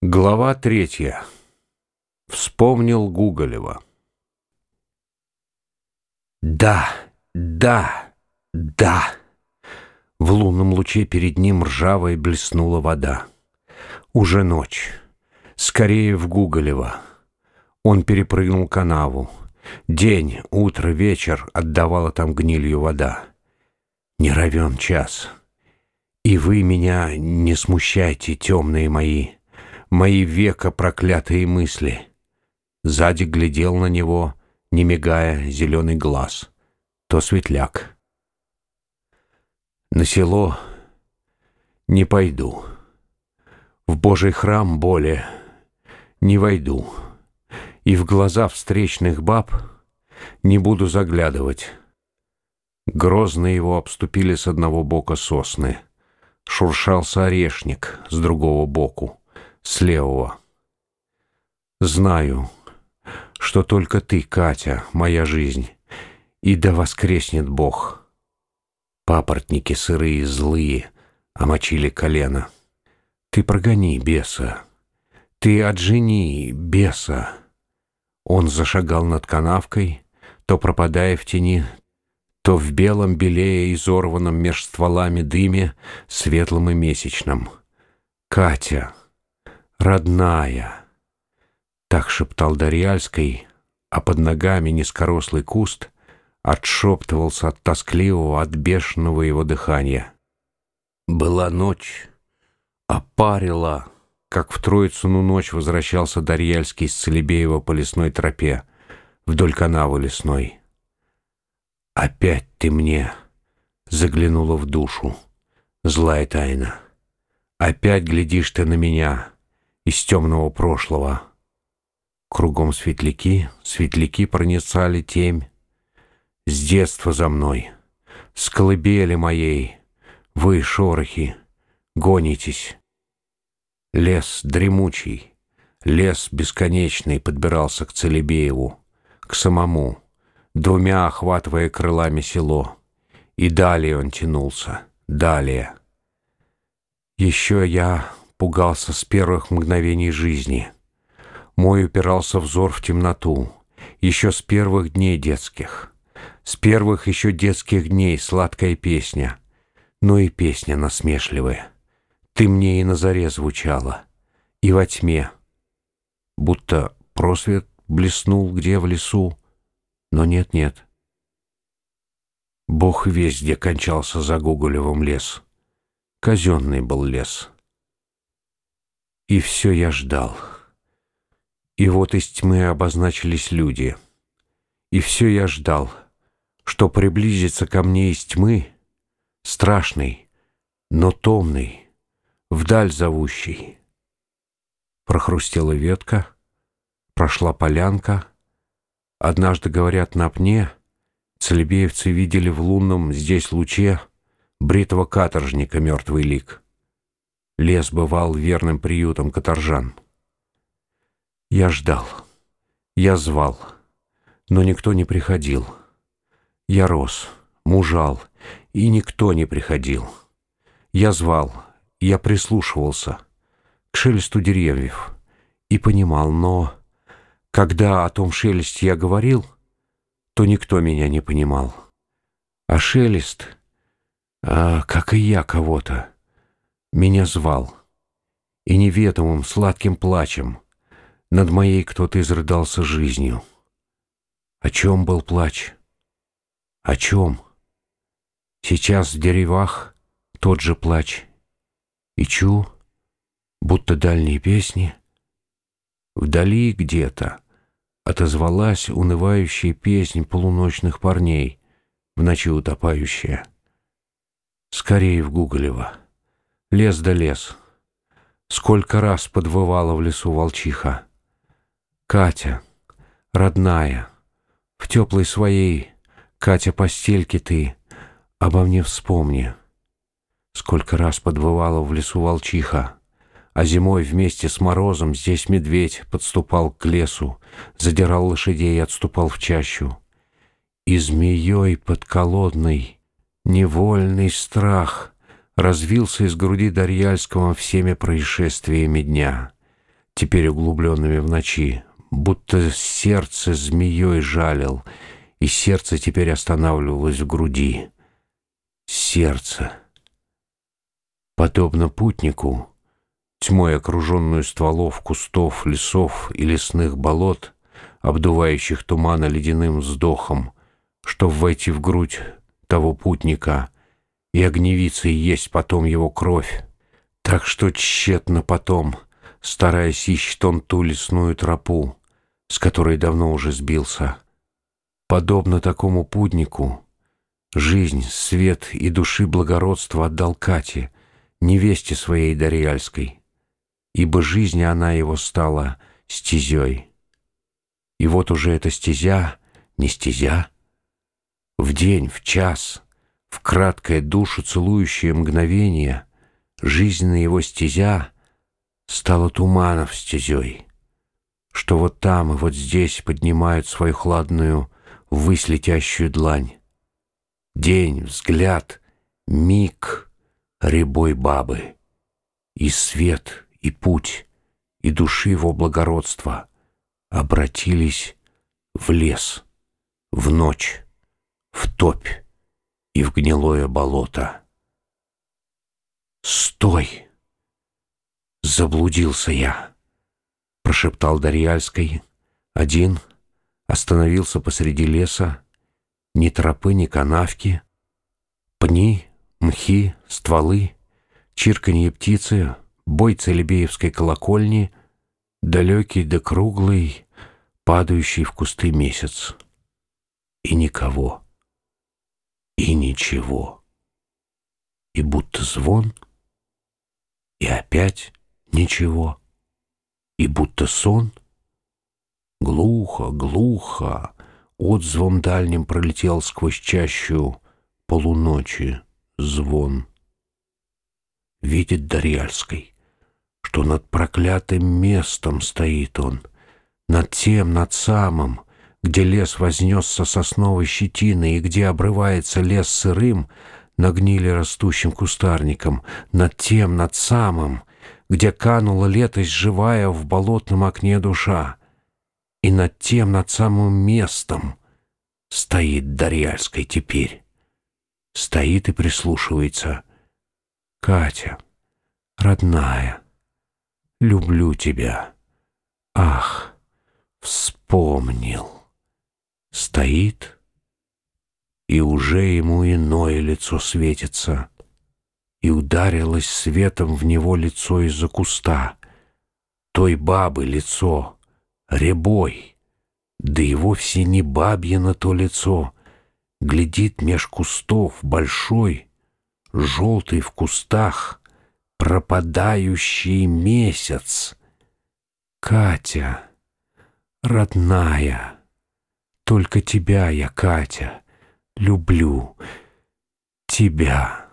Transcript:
Глава третья. Вспомнил Гуголева. Да, да, да. В лунном луче перед ним ржавой блеснула вода. Уже ночь. Скорее в Гуголева. Он перепрыгнул канаву. День, утро, вечер отдавала там гнилью вода. Не равен час. И вы меня не смущайте, темные мои мои века проклятые мысли. Сзади глядел на него, не мигая, зеленый глаз. То светляк. На село не пойду. В Божий храм более не войду. И в глаза встречных баб не буду заглядывать. Грозно его обступили с одного бока сосны. Шуршался орешник с другого боку с левого. Знаю, что только ты, Катя, моя жизнь, и да воскреснет Бог. Папоротники сырые, злые, омочили колено. Ты прогони беса, ты отжени беса. Он зашагал над канавкой, то пропадая в тени, то в белом, белее, изорванном меж стволами дыме, светлом и месячном. Катя, родная!» Так шептал Дарьяльский, а под ногами низкорослый куст отшептывался от тоскливого, от бешеного его дыхания. Была ночь, опарила, как в Троицыну ночь возвращался Дарьяльский с Целебеева по лесной тропе вдоль канавы лесной. «Опять ты мне!» — заглянула в душу, злая тайна. «Опять глядишь ты на меня!» Из темного прошлого. Кругом светляки, светляки проницали темь. С детства за мной, с колыбели моей, вы, шорохи, гонитесь. Лес дремучий, лес бесконечный подбирался к Целебееву, к самому, двумя охватывая крылами село. И далее он тянулся, далее. Еще я пугался с первых мгновений жизни. Мой упирался взор в темноту, еще с первых дней детских. С первых еще детских дней сладкая песня, но и песня насмешливая. Ты мне и на заре звучала, и во тьме. Будто просвет блеснул где в лесу, но нет-нет. Бог везде кончался за Гоголевым лес. Казенный был лес. И все я ждал. И вот из тьмы обозначились люди. И все я ждал, что приблизится ко мне из тьмы, страшный, но томный, вдаль зовущий. Прохрустела ветка, прошла полянка. Однажды, говорят, на пне Целебеевцы видели в лунном здесь луче бритого каторжника мертвый лик. Лес бывал верным приютом каторжан. Я ждал, я звал, но никто не приходил. Я рос, мужал, и никто не приходил. Я звал, я прислушивался к шелесту деревьев и понимал, но когда о том шелесте я говорил, то никто меня не понимал. А шелест, а, как и я кого-то, меня звал. И неведомым сладким плачем над моей кто-то изрыдался жизнью. О чем был плач? О чем? Сейчас в деревах тот же плач. И чу, будто дальние песни. Вдали где-то отозвалась унывающая песнь полуночных парней, в ночи утопающая. Скорее в Гуголева. Лес да лес. Сколько раз подвывала в лесу волчиха. Катя, родная, в теплой своей, Катя, постельки ты, обо мне вспомни. Сколько раз подвывала в лесу волчиха, а зимой вместе с морозом здесь медведь подступал к лесу, задирал лошадей и отступал в чащу. И змеей подколодной невольный страх — развился из груди Дарьяльского всеми происшествиями дня. теперь углубленными в ночи, будто сердце змеей жалил, и сердце теперь останавливалось в груди. Сердце. Подобно путнику, тьмой окруженную стволов, кустов, лесов и лесных болот, обдувающих тумана ледяным вздохом, чтоб войти в грудь того путника, и огневицей есть потом его кровь. Так что тщетно потом, стараясь ищет он ту лесную тропу, с которой давно уже сбился. Подобно такому путнику, жизнь, свет и души благородства отдал Кате, невесте своей Дарьяльской, ибо жизни она его стала стезей. И вот уже эта стезя, не стезя, в день, в час, в краткое душу целующее мгновение, жизненная его стезя стала туманов стезей, что вот там и вот здесь поднимают свою хладную ввысь летящую длань. День, взгляд, миг рябой бабы, и свет, и путь, и души его благородства обратились в лес, в ночь, в топь и в гнилое болото. «Стой!» «Заблудился я!» — прошептал Дарьяльской. Один остановился посреди леса, ни тропы, ни канавки, пни, мхи, стволы, чирканье птицы, бой целебеевской колокольни, далекий да круглый, падающий в кусты месяц. И никого, и ничего, и будто звон, и опять ничего, и будто сон. Глухо, глухо, отзвом дальним пролетел сквозь чащу полуночи. Звон. Видит Дарьяльской, что над проклятым местом стоит он, над тем, над самым, где лес вознесся сосновой щетиной и где обрывается лес сырым, на гниле растущим кустарником, над тем, над самым, где канула летость живая в болотном окне душа, и над тем, над самым местом стоит Дарьяльской теперь. Стоит и прислушивается. «Катя, родная, люблю тебя. Ах, вспомнил». Стоит, и уже ему иное лицо светится — и ударилось светом в него лицо из-за куста. Той бабы лицо, ребой, да и вовсе не бабье на то лицо, глядит меж кустов большой, желтый в кустах, пропадающий месяц. Катя, родная, только тебя я, Катя, люблю тебя.